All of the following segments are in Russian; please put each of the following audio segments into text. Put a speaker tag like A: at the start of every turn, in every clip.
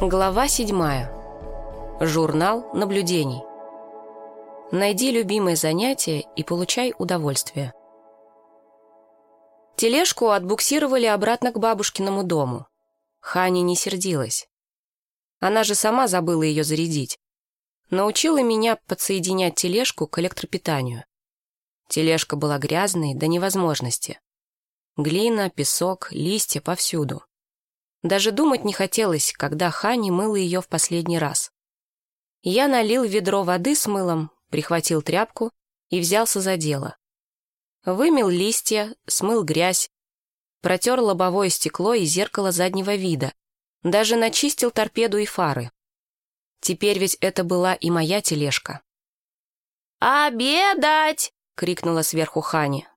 A: Глава седьмая. Журнал наблюдений. Найди любимое занятие и получай удовольствие. Тележку отбуксировали обратно к бабушкиному дому. Хани не сердилась. Она же сама забыла ее зарядить. Научила меня подсоединять тележку к электропитанию. Тележка была грязной до невозможности. Глина, песок, листья повсюду. Даже думать не хотелось, когда Хани мыла ее в последний раз. Я налил ведро воды с мылом, прихватил тряпку и взялся за дело. Вымел листья, смыл грязь, протер лобовое стекло и зеркало заднего вида, даже начистил торпеду и фары. Теперь ведь это была и моя тележка.
B: «Обедать!» — крикнула сверху Хани.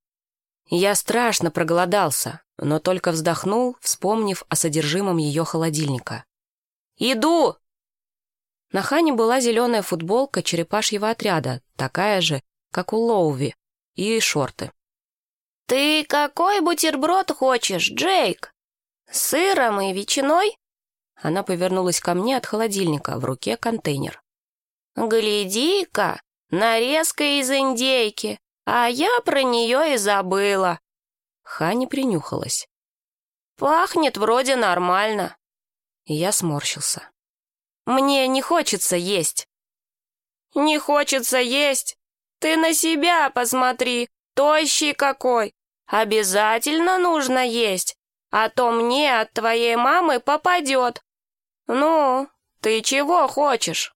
A: Я страшно проголодался, но только вздохнул, вспомнив о содержимом ее холодильника.
B: «Иду!»
A: На Хане была зеленая футболка черепашьего отряда, такая же, как у Лоуви, и шорты.
B: «Ты какой бутерброд хочешь, Джейк? С сыром и ветчиной?»
A: Она повернулась ко мне от холодильника, в руке контейнер.
B: «Гляди-ка, нарезка из индейки, а я про нее и забыла».
A: Хани принюхалась.
B: «Пахнет вроде нормально».
A: Я сморщился.
B: «Мне не хочется есть». «Не хочется есть? Ты на себя посмотри, тощий какой. Обязательно нужно есть, а то мне от твоей мамы попадет. Ну, ты чего хочешь?»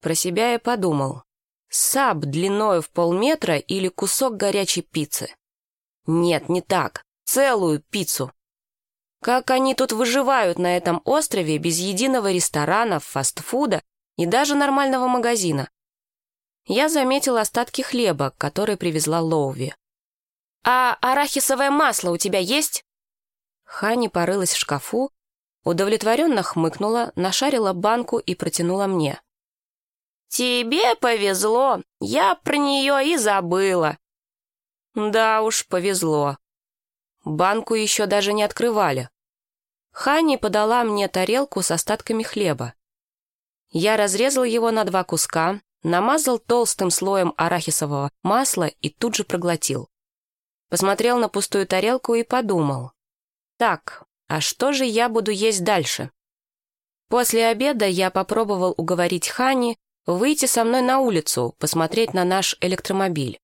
A: Про себя я подумал. Саб длиною в полметра или кусок горячей пиццы. Нет, не так. Целую пиццу. Как они тут выживают на этом острове без единого ресторана, фастфуда и даже нормального магазина? Я заметил остатки хлеба, который привезла Лоуви.
B: «А арахисовое масло у тебя есть?»
A: Хани порылась в шкафу, удовлетворенно хмыкнула, нашарила банку и протянула мне.
B: «Тебе повезло, я про нее и забыла».
A: «Да уж, повезло. Банку еще даже не открывали. Хани подала мне тарелку с остатками хлеба. Я разрезал его на два куска, намазал толстым слоем арахисового масла и тут же проглотил. Посмотрел на пустую тарелку и подумал. Так, а что же я буду есть дальше? После обеда я попробовал уговорить Хани выйти со мной на улицу, посмотреть на наш электромобиль.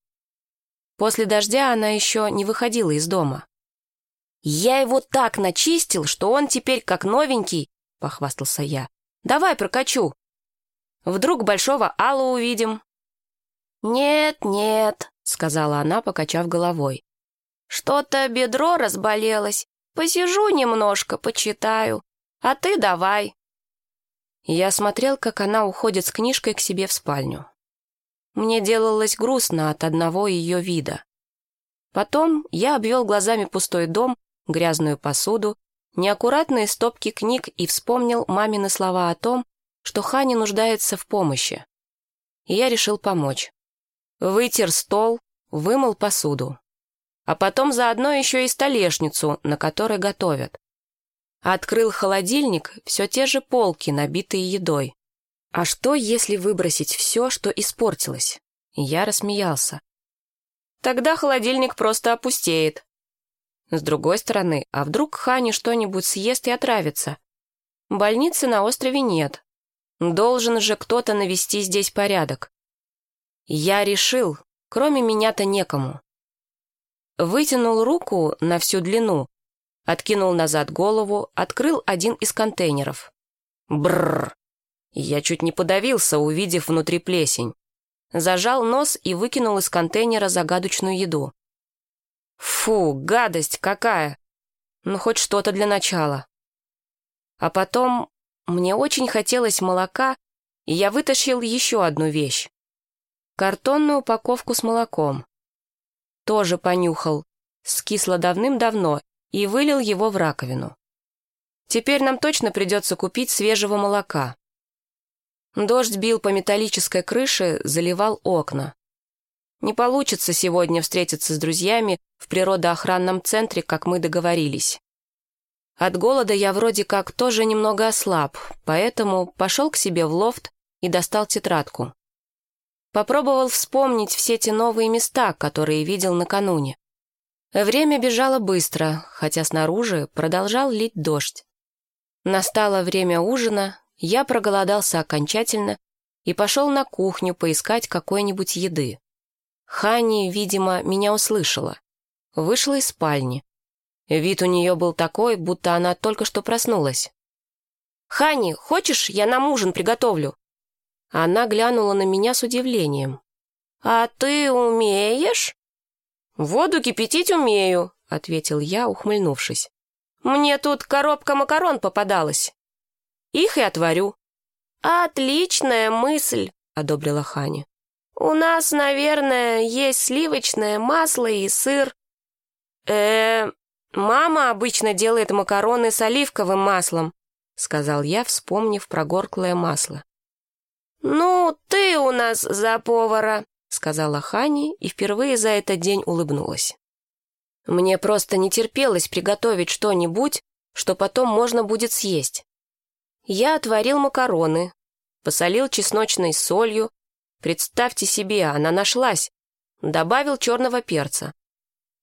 A: После дождя она еще не выходила из дома. «Я его так начистил, что он теперь как новенький», — похвастался я. «Давай прокачу. Вдруг большого Алла увидим».
B: «Нет, нет», —
A: сказала она, покачав головой.
B: «Что-то бедро разболелось. Посижу немножко, почитаю. А ты давай».
A: Я смотрел, как она уходит с книжкой к себе в спальню. Мне делалось грустно от одного ее вида. Потом я обвел глазами пустой дом, грязную посуду, неаккуратные стопки книг и вспомнил мамины слова о том, что Хани нуждается в помощи. И я решил помочь. Вытер стол, вымыл посуду. А потом заодно еще и столешницу, на которой готовят. Открыл холодильник, все те же полки, набитые едой. А что, если выбросить все, что испортилось? Я рассмеялся. Тогда холодильник просто опустеет. С другой стороны, а вдруг Хани что-нибудь съест и отравится? Больницы на острове нет. Должен же кто-то навести здесь порядок. Я решил, кроме меня-то некому. Вытянул руку на всю длину Откинул назад голову, открыл один из контейнеров. Бррр! Я чуть не подавился, увидев внутри плесень. Зажал нос и выкинул из контейнера загадочную еду. Фу, гадость какая! Ну, хоть что-то для начала. А потом мне очень хотелось молока, и я вытащил еще одну вещь. Картонную упаковку с молоком. Тоже понюхал. Скисло давным-давно и вылил его в раковину. Теперь нам точно придется купить свежего молока. Дождь бил по металлической крыше, заливал окна. Не получится сегодня встретиться с друзьями в природоохранном центре, как мы договорились. От голода я вроде как тоже немного ослаб, поэтому пошел к себе в лофт и достал тетрадку. Попробовал вспомнить все те новые места, которые видел накануне. Время бежало быстро, хотя снаружи продолжал лить дождь. Настало время ужина, я проголодался окончательно и пошел на кухню поискать какой-нибудь еды. Хани, видимо, меня услышала. Вышла из спальни. Вид у нее был такой, будто она только что проснулась. «Хани, хочешь, я нам ужин приготовлю?» Она глянула на меня с удивлением. «А ты умеешь?» «Воду кипятить умею», — ответил я, ухмыльнувшись. «Мне тут коробка макарон попадалась. Их и отварю». «Отличная мысль», — одобрила Хани. «У нас, наверное, есть сливочное масло и сыр». «Э, мама обычно делает макароны с оливковым маслом», сказал я, вспомнив про горклое масло. «Ну, ты у нас за повара», сказала Хани и впервые за этот день улыбнулась. Мне просто не терпелось приготовить что-нибудь, что потом можно будет съесть. Я отварил макароны, посолил чесночной солью, Представьте себе, она нашлась. Добавил черного перца.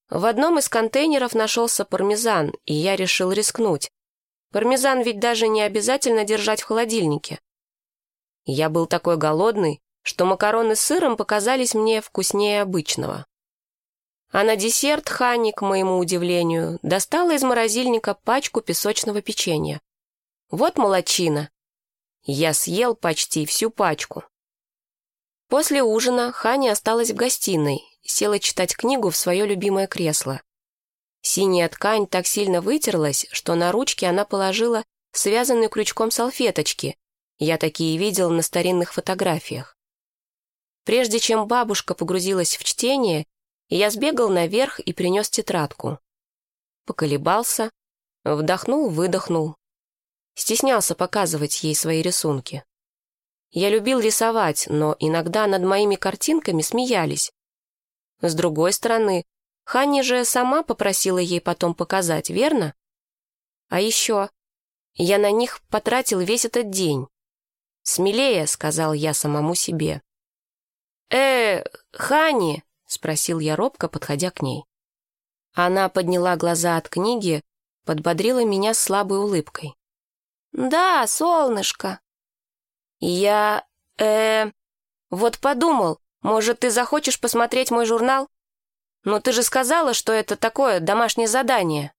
A: В одном из контейнеров нашелся пармезан, и я решил рискнуть. Пармезан ведь даже не обязательно держать в холодильнике. Я был такой голодный, что макароны с сыром показались мне вкуснее обычного. А на десерт Ханни, к моему удивлению, достала из морозильника пачку песочного печенья. Вот молочина. Я съел почти всю пачку. После ужина Ханя осталась в гостиной, села читать книгу в свое любимое кресло. Синяя ткань так сильно вытерлась, что на ручке она положила связанные крючком салфеточки. Я такие видел на старинных фотографиях. Прежде чем бабушка погрузилась в чтение, я сбегал наверх и принес тетрадку. Поколебался, вдохнул-выдохнул. Стеснялся показывать ей свои рисунки. Я любил рисовать, но иногда над моими картинками смеялись. С другой стороны, Ханни же сама попросила ей потом показать, верно? А еще я на них потратил весь этот день. «Смелее», — сказал я самому себе. «Э, Хани?» — спросил я робко, подходя к ней. Она подняла глаза от книги, подбодрила меня слабой улыбкой. «Да, солнышко», «Я... э... Вот подумал, может, ты захочешь посмотреть мой журнал? Но ты же сказала, что это такое домашнее задание».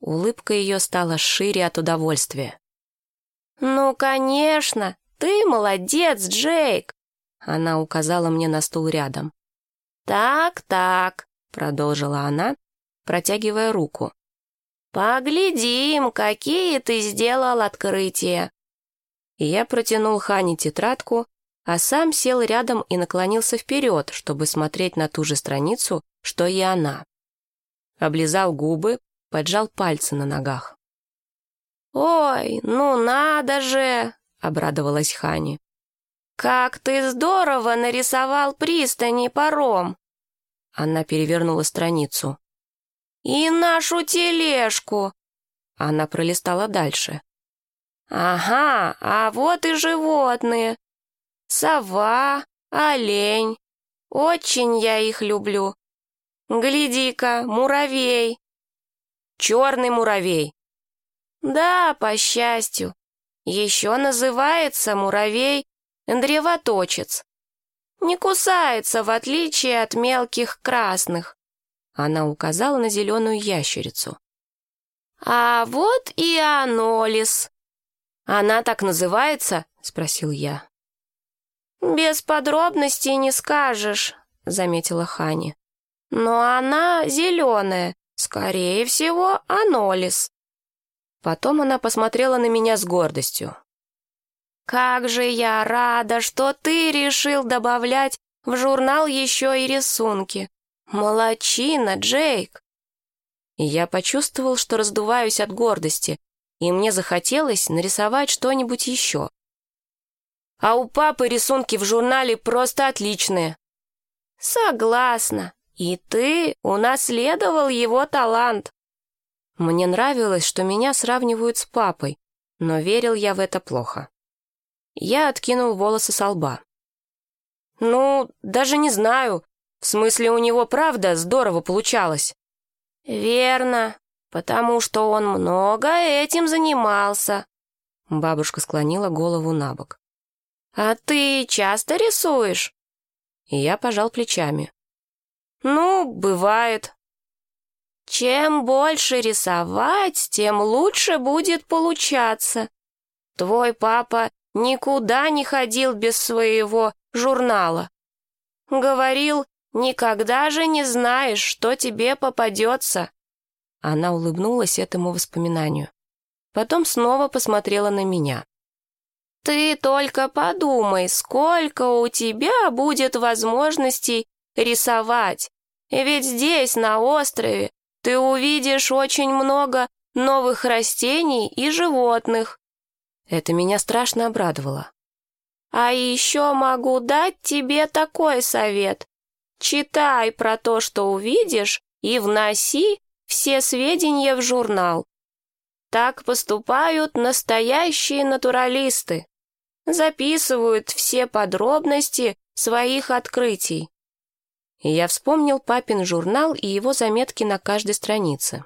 A: Улыбка ее стала шире от удовольствия. «Ну, конечно! Ты молодец, Джейк!» Она указала мне на стул рядом. «Так, так», — продолжила она, протягивая руку. «Поглядим, какие ты сделал открытия. Я протянул Хане тетрадку, а сам сел рядом и наклонился вперед, чтобы смотреть на ту же страницу, что и она. Облизал губы, поджал пальцы на ногах. «Ой, ну надо же!» — обрадовалась Хани. «Как ты здорово нарисовал пристани паром!» Она перевернула страницу. «И нашу тележку!» Она пролистала дальше. «Ага, а вот и животные. Сова, олень. Очень я их люблю. Гляди-ка, муравей». «Черный муравей». «Да, по счастью. Еще называется муравей древоточец. Не кусается, в отличие от мелких красных». Она указала на зеленую ящерицу. «А вот и анолис», «Она так называется?» — спросил я. «Без подробностей не скажешь», — заметила Хани. «Но она зеленая, скорее всего, анолис». Потом она посмотрела на меня с гордостью. «Как же я рада, что ты решил добавлять в журнал еще и рисунки. Молодчина, Джейк!» Я почувствовал, что раздуваюсь от гордости, и мне захотелось нарисовать что-нибудь еще. А у папы рисунки в журнале просто отличные».
B: «Согласна. И ты унаследовал его талант».
A: Мне нравилось, что меня сравнивают с папой, но верил я в это плохо. Я откинул волосы со лба. «Ну, даже не знаю. В смысле, у него правда здорово получалось».
B: «Верно, потому что он много этим занимался».
A: Бабушка склонила голову на бок.
B: «А ты часто рисуешь?»
A: И я пожал плечами.
B: «Ну, бывает». «Чем больше рисовать, тем лучше будет получаться. Твой папа никуда не ходил без своего журнала. Говорил, никогда же не знаешь, что тебе попадется».
A: Она улыбнулась этому воспоминанию. Потом снова посмотрела на меня.
B: «Ты только подумай, сколько у тебя будет возможностей рисовать. Ведь здесь, на острове, ты увидишь очень много новых растений и животных».
A: Это меня страшно обрадовало.
B: «А еще могу дать тебе такой совет. Читай про то, что увидишь, и вноси все сведения в журнал. Так поступают настоящие натуралисты записывают все подробности своих открытий.
A: Я вспомнил папин журнал и его заметки на каждой странице.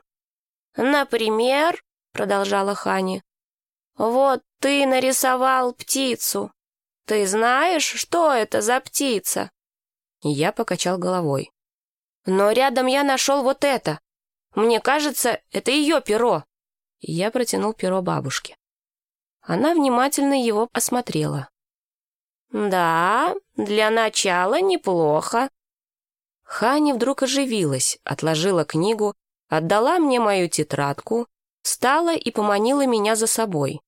B: «Например», — продолжала Хани, — «вот ты нарисовал птицу. Ты знаешь, что это за птица?»
A: Я покачал головой. «Но рядом я нашел вот это. Мне кажется, это ее перо». Я протянул перо бабушке. Она внимательно его осмотрела.
B: «Да, для начала неплохо».
A: Ханя вдруг оживилась, отложила книгу, отдала мне мою тетрадку, встала и поманила меня за собой.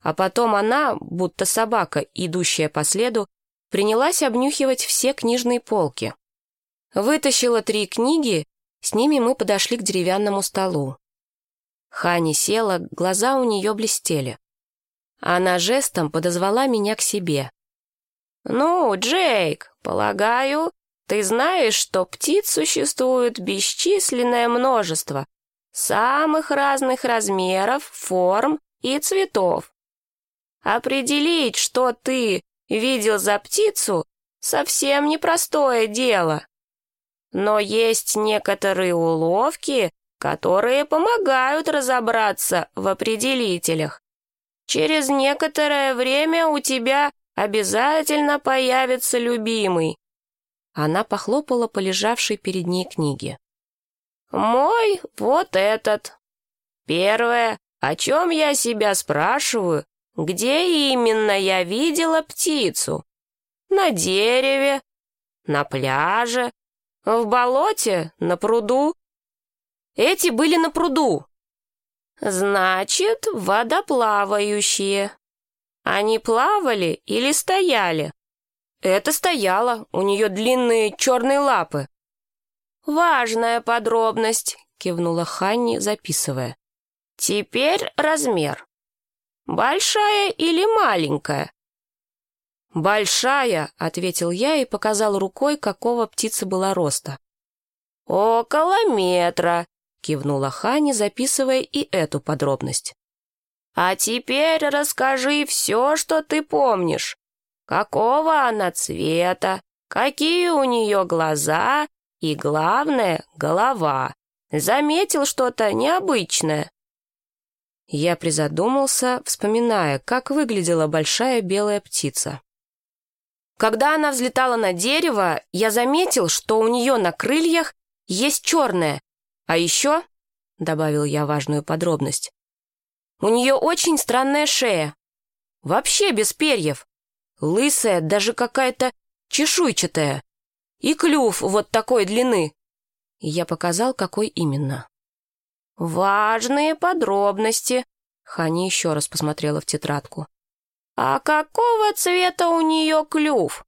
A: А потом она, будто собака, идущая по следу, принялась обнюхивать все книжные полки. Вытащила три книги, с ними мы подошли к деревянному столу. Хани села, глаза у нее блестели. Она жестом подозвала меня к себе.
B: «Ну, Джейк, полагаю, ты знаешь, что птиц существует бесчисленное множество, самых разных размеров, форм и цветов. Определить, что ты видел за птицу, совсем непростое дело. Но есть некоторые уловки, которые помогают разобраться в определителях. Через некоторое время у тебя обязательно появится любимый».
A: Она похлопала по лежавшей перед ней книге.
B: «Мой вот этот. Первое, о чем я себя спрашиваю, где именно я видела птицу? На дереве, на пляже, в болоте, на пруду?»
A: «Эти были на пруду»,
B: Значит, водоплавающие. Они плавали или стояли?
A: Это стояло, у нее длинные черные лапы.
B: Важная подробность, кивнула Ханни, записывая. Теперь размер. Большая или маленькая?
A: «Большая», — ответил я и показал рукой, какого птица была роста.
B: «Около метра»,
A: кивнула Хани, записывая и эту подробность.
B: «А теперь расскажи все, что ты помнишь. Какого она цвета, какие у нее глаза и, главное, голова. Заметил что-то необычное?»
A: Я призадумался, вспоминая, как выглядела большая белая птица. Когда она взлетала на дерево, я заметил, что у нее на крыльях есть черное, а еще, — добавил я важную подробность, у нее очень странная шея. Вообще без перьев. Лысая, даже какая-то чешуйчатая. И клюв вот такой длины. Я показал, какой именно.
B: «Важные подробности», — Ханя еще раз посмотрела в тетрадку. «А какого цвета у нее клюв?»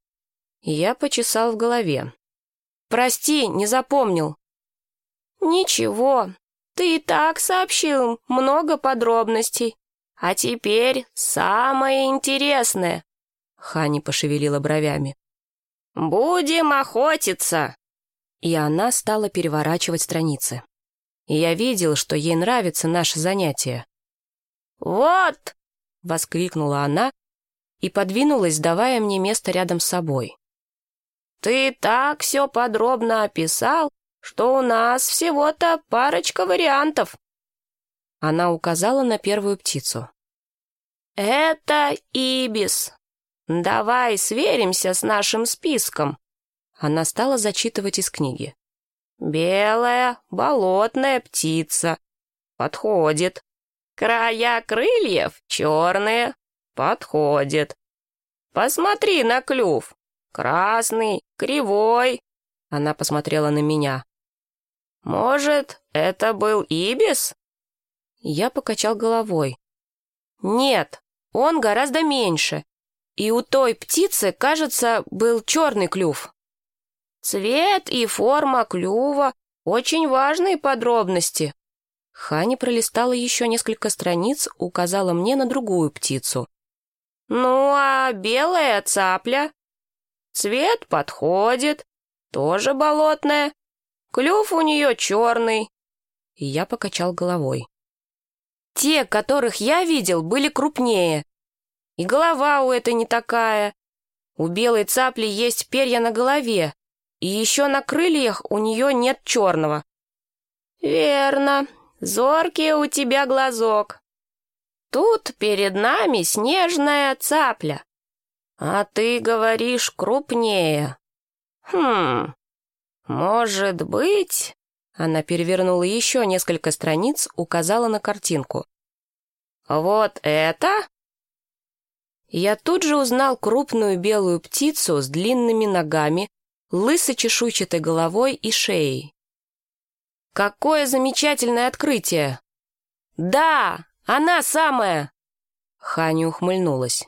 A: Я почесал в голове. «Прости, не запомнил.
B: «Ничего, ты и так сообщил много подробностей. А теперь самое интересное.
A: Хани пошевелила бровями.
B: «Будем охотиться!»
A: И она стала переворачивать страницы. И я видел, что ей нравится наше занятие.
B: «Вот!»
A: — воскликнула она и подвинулась, давая мне место рядом с собой.
B: «Ты так все подробно описал, что у нас всего-то парочка вариантов».
A: Она указала на первую птицу.
B: «Это ибис. Давай сверимся с нашим списком».
A: Она стала зачитывать из книги.
B: «Белая болотная птица. Подходит. Края крыльев черные. Подходит. Посмотри на клюв. Красный, кривой».
A: Она посмотрела на меня.
B: «Может, это был ибис?»
A: Я покачал головой. «Нет, он гораздо меньше. И у той птицы, кажется, был черный клюв».
B: «Цвет и форма клюва — очень важные подробности».
A: Хани пролистала еще несколько страниц, указала мне на другую птицу.
B: «Ну, а белая цапля?» «Цвет подходит, тоже болотная. Клюв у нее черный».
A: И я покачал головой. Те, которых я видел, были крупнее. И голова у этой не такая. У белой цапли есть перья на голове, и еще на крыльях у нее нет черного.
B: Верно, зоркий у тебя глазок. Тут перед нами снежная цапля. А ты говоришь крупнее. Хм, может быть...
A: Она перевернула еще несколько страниц, указала на картинку.
B: «Вот это?»
A: Я тут же узнал крупную белую птицу с длинными ногами, лысо-чешуйчатой головой и шеей. «Какое замечательное открытие!» «Да, она самая!» Ханя ухмыльнулась.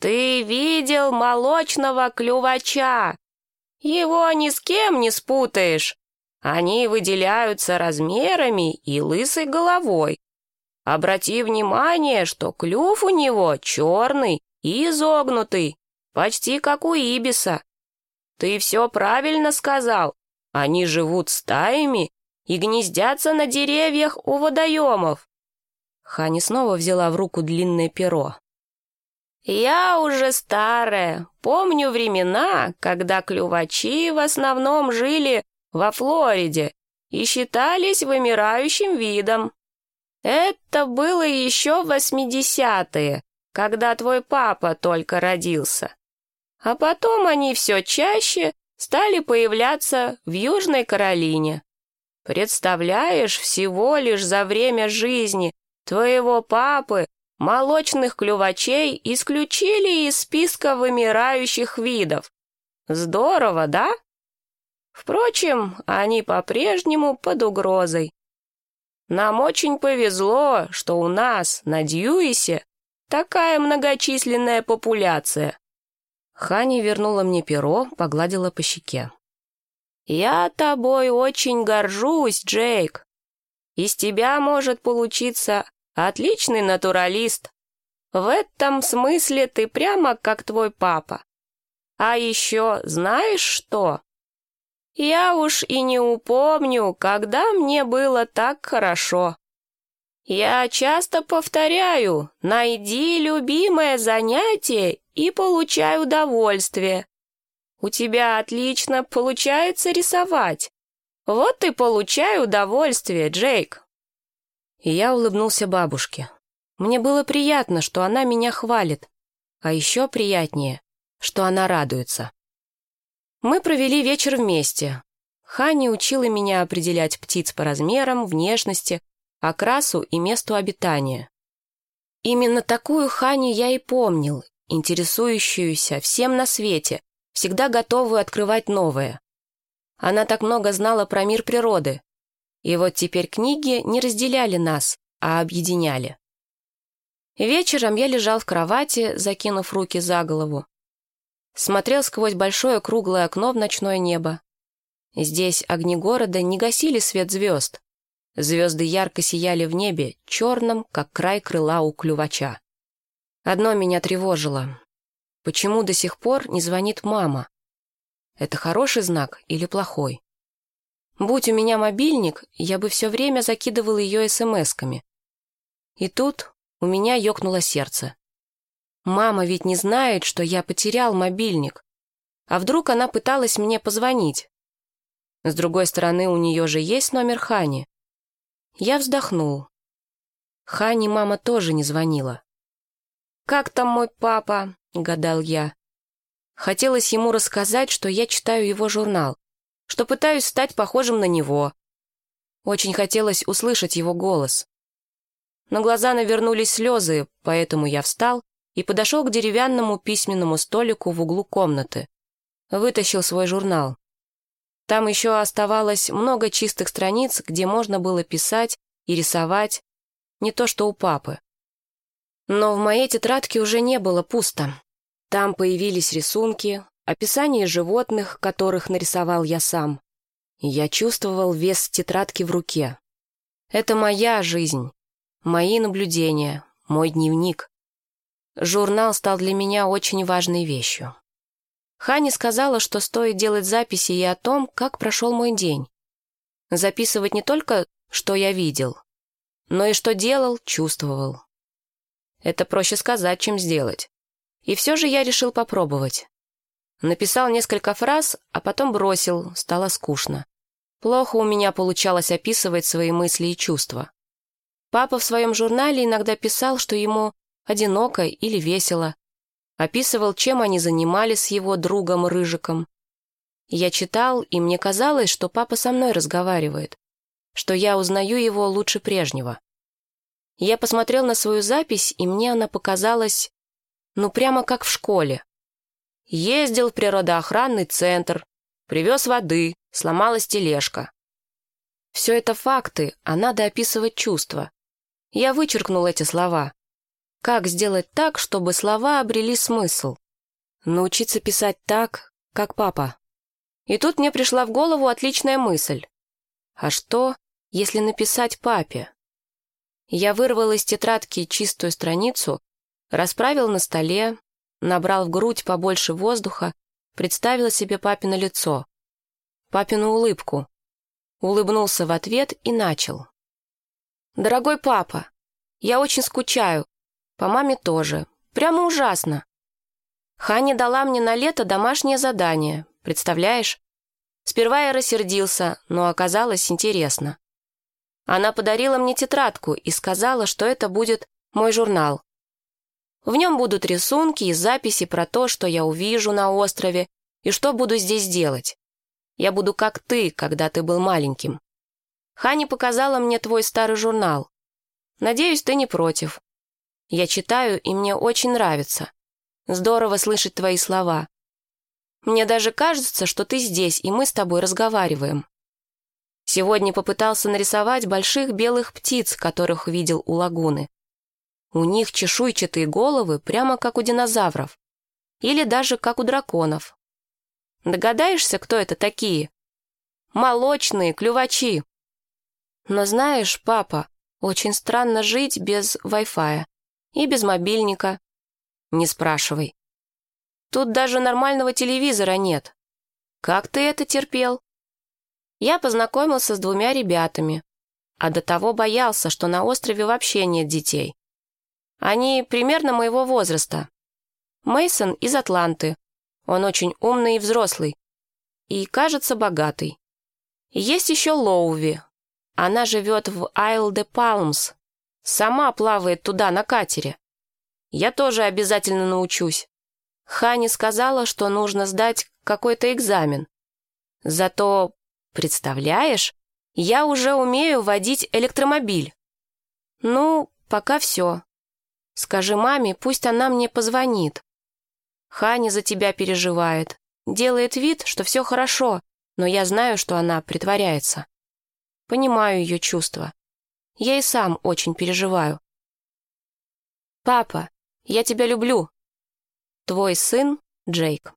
B: «Ты видел молочного клювача? Его ни с кем не спутаешь. Они выделяются размерами и лысой головой. Обрати внимание, что клюв у него черный и изогнутый, почти как у ибиса. Ты все правильно сказал. Они живут стаями и гнездятся на деревьях у водоемов.
A: Хани снова взяла в руку длинное перо.
B: «Я уже старая. Помню времена, когда клювачи в основном жили во Флориде и считались вымирающим видом. Это было еще восьмидесятые, когда твой папа только родился. А потом они все чаще стали появляться в Южной Каролине. Представляешь, всего лишь за время жизни твоего папы молочных клювачей исключили из списка вымирающих видов. Здорово, да? Впрочем, они по-прежнему под угрозой. Нам очень повезло, что у нас на Дьюисе такая многочисленная популяция.
A: Хани вернула мне перо, погладила по щеке.
B: «Я тобой очень горжусь, Джейк. Из тебя может получиться отличный натуралист. В этом смысле ты прямо как твой папа. А еще знаешь что? Я уж и не упомню, когда мне было так хорошо. Я часто повторяю, найди любимое занятие и получай удовольствие. У тебя отлично получается рисовать. Вот и получай удовольствие, Джейк.
A: И я улыбнулся бабушке. Мне было приятно, что она меня хвалит, а еще приятнее, что она радуется. Мы провели вечер вместе. Ханни учила меня определять птиц по размерам, внешности, окрасу и месту обитания. Именно такую Ханни я и помнил, интересующуюся всем на свете, всегда готовую открывать новое. Она так много знала про мир природы. И вот теперь книги не разделяли нас, а объединяли. Вечером я лежал в кровати, закинув руки за голову, смотрел сквозь большое круглое окно в ночное небо. Здесь огни города не гасили свет звезд. Звезды ярко сияли в небе, черным, как край крыла у клювача. Одно меня тревожило. Почему до сих пор не звонит мама? Это хороший знак или плохой? Будь у меня мобильник, я бы все время закидывал ее смс-ками. И тут у меня ёкнуло сердце. Мама ведь не знает, что я потерял мобильник. А вдруг она пыталась мне позвонить? С другой стороны, у нее же есть номер Хани. Я вздохнул. Хани мама тоже не звонила. «Как там мой папа?» — гадал я. Хотелось ему рассказать, что я читаю его журнал, что пытаюсь стать похожим на него. Очень хотелось услышать его голос. На глаза навернулись слезы, поэтому я встал и подошел к деревянному письменному столику в углу комнаты. Вытащил свой журнал. Там еще оставалось много чистых страниц, где можно было писать и рисовать, не то что у папы. Но в моей тетрадке уже не было пусто. Там появились рисунки, описание животных, которых нарисовал я сам. я чувствовал вес тетрадки в руке. Это моя жизнь, мои наблюдения, мой дневник. Журнал стал для меня очень важной вещью. Хани сказала, что стоит делать записи и о том, как прошел мой день. Записывать не только, что я видел, но и что делал, чувствовал. Это проще сказать, чем сделать. И все же я решил попробовать. Написал несколько фраз, а потом бросил, стало скучно. Плохо у меня получалось описывать свои мысли и чувства. Папа в своем журнале иногда писал, что ему одиноко или весело. Описывал, чем они занимались с его другом Рыжиком. Я читал, и мне казалось, что папа со мной разговаривает, что я узнаю его лучше прежнего. Я посмотрел на свою запись, и мне она показалась, ну, прямо как в школе. Ездил в природоохранный центр, привез воды, сломалась тележка. Все это факты, а надо описывать чувства. Я вычеркнул эти слова. Как сделать так, чтобы слова обрели смысл? Научиться писать так, как папа. И тут мне пришла в голову отличная мысль. А что, если написать папе? Я вырвал из тетрадки чистую страницу, расправил на столе, набрал в грудь побольше воздуха, представил себе папино лицо, папину улыбку, улыбнулся в ответ и начал. «Дорогой папа, я очень скучаю. По маме тоже. Прямо ужасно. Ханя дала мне на лето домашнее задание, представляешь? Сперва я рассердился, но оказалось интересно. Она подарила мне тетрадку и сказала, что это будет мой журнал. В нем будут рисунки и записи про то, что я увижу на острове и что буду здесь делать. Я буду как ты, когда ты был маленьким. Хани показала мне твой старый журнал. Надеюсь, ты не против. Я читаю, и мне очень нравится. Здорово слышать твои слова. Мне даже кажется, что ты здесь, и мы с тобой разговариваем. Сегодня попытался нарисовать больших белых птиц, которых видел у лагуны. У них чешуйчатые головы, прямо как у динозавров. Или даже как у драконов. Догадаешься, кто это такие? Молочные клювачи. Но знаешь, папа, очень странно жить без Wi-Fi и без мобильника. Не спрашивай. Тут даже нормального телевизора нет. Как ты это терпел? Я познакомился с двумя ребятами, а до того боялся, что на острове вообще нет детей. Они примерно моего возраста. Мейсон из Атланты. Он очень умный и взрослый. И, кажется, богатый. Есть еще Лоуви. Она живет в Айл де Палмс. Сама плавает туда на катере. Я тоже обязательно научусь. Хани сказала, что нужно сдать какой-то экзамен. Зато Представляешь, я уже умею водить электромобиль. Ну, пока все. Скажи маме, пусть она мне позвонит. Ханя за тебя переживает. Делает вид, что все хорошо, но я знаю, что она притворяется. Понимаю ее чувства. Я и сам очень переживаю. Папа, я тебя люблю. Твой сын Джейк.